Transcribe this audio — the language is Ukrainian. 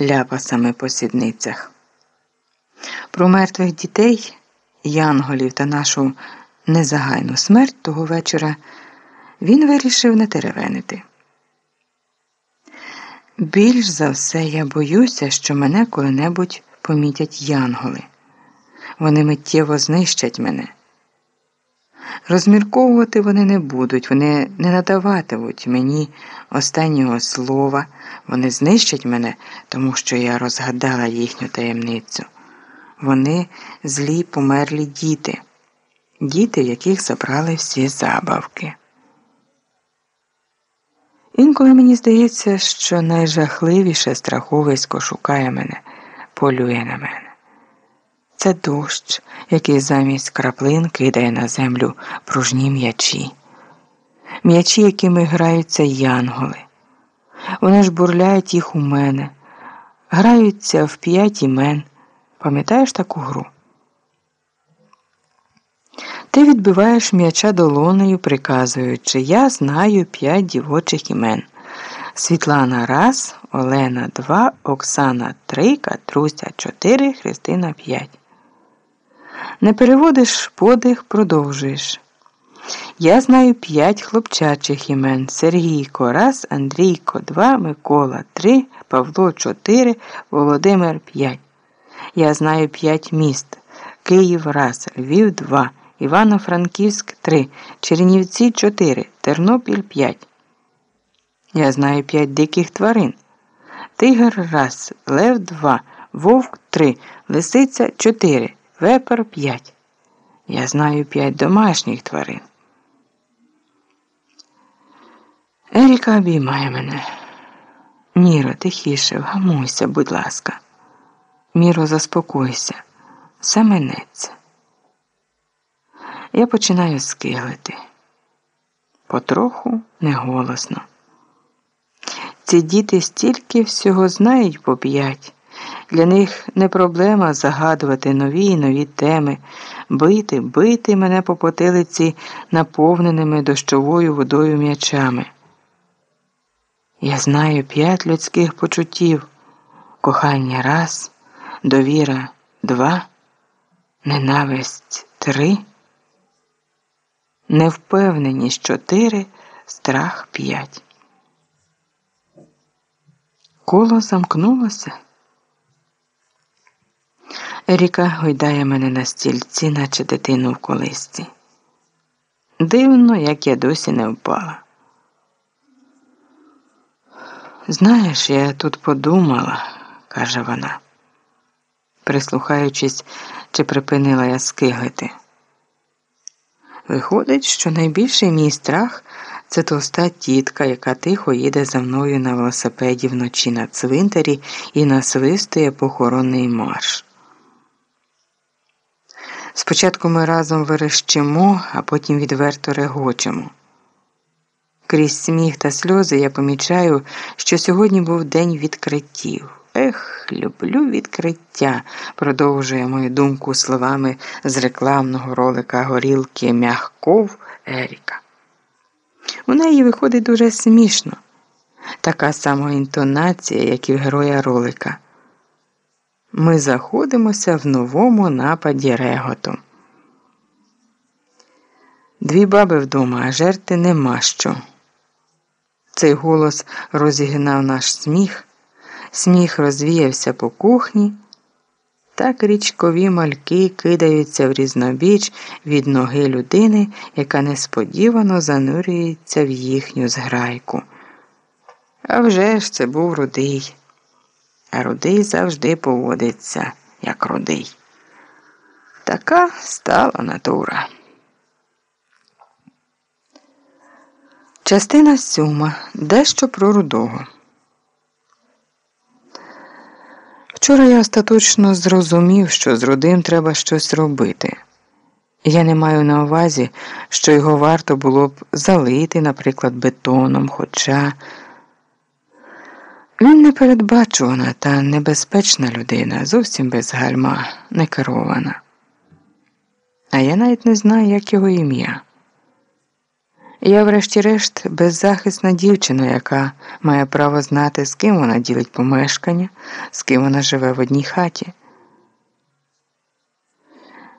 ляпасами по сідницях. Про мертвих дітей, янголів та нашу незагайну смерть того вечора він вирішив не теревенити. Більш за все я боюся, що мене коли-небудь помітять янголи. Вони миттєво знищать мене. Розмірковувати вони не будуть, вони не надаватимуть мені останнього слова, вони знищать мене, тому що я розгадала їхню таємницю. Вони злі померлі діти, діти, яких забрали всі забавки. Інколи мені здається, що найжахливіше страховисько шукає мене, полює на мене. Це дощ, який замість краплин кидає на землю пружні м'ячі, м'ячі, якими граються янголи. Вони ж бурляють їх у мене, граються в п'ять імен. Пам'ятаєш таку гру? Ти відбиваєш м'яча долонею, приказуючи Я знаю п'ять дівочих імен. Світлана раз, Олена два, Оксана три, Катруся чотири, Христина п'ять. Не переводиш подих, продовжуєш. Я знаю п'ять хлопчачих імен Сергійко раз, Андрійко два, Микола три, Павло чотири, Володимир п'ять. Я знаю п'ять міст. Київ раз, Львів два, Івано-Франківськ три, Чернівці чотири, Тернопіль п'ять. Я знаю п'ять диких тварин. Тигр раз, Лев два, Вовк три, Лисиця чотири. Вепер п'ять. Я знаю п'ять домашніх тварин. Еріка обіймає мене. Міро, тихіше, вгамуйся, будь ласка. Міро, заспокойся, все минеться. Я починаю скиглити. Потроху неголосно. Ці діти стільки всього знають по п'ять. Для них не проблема загадувати нові і нові теми, бити, бити мене по потилиці наповненими дощовою водою м'ячами. Я знаю п'ять людських почуттів, кохання раз, довіра два, ненависть три, невпевненість чотири, страх п'ять. Коло замкнулося. Еріка гойдає мене на стільці, наче дитину в колисці. Дивно, як я досі не впала. Знаєш, я тут подумала, каже вона, прислухаючись, чи припинила я скиглити. Виходить, що найбільший мій страх це товста тітка, яка тихо їде за мною на велосипеді вночі на цвинтарі і насвистує похоронний марш. Спочатку ми разом верещимо, а потім відверто регочемо. Крізь сміх та сльози я помічаю, що сьогодні був день відкриттів. Ех, люблю відкриття, продовжує мою думку словами з рекламного ролика горілки Мягков Еріка. У неї виходить дуже смішно, така сама інтонація, як і в героя ролика. Ми заходимося в новому нападі реготу. Дві баби вдома, а жерти нема що. Цей голос розігнав наш сміх, сміх розвіявся по кухні, так річкові мальки кидаються в різнобіч від ноги людини, яка несподівано занурюється в їхню зграйку. А вже ж це був рудий а рудий завжди поводиться, як рудий. Така стала натура. Частина сьома. Дещо про рудого. Вчора я остаточно зрозумів, що з рудим треба щось робити. Я не маю на увазі, що його варто було б залити, наприклад, бетоном, хоча. Він непередбачувана та небезпечна людина, зовсім без гальма, не керована. А я навіть не знаю, як його ім'я. Я, врешті-решт, беззахисна дівчина, яка має право знати, з ким вона ділить помешкання, з ким вона живе в одній хаті.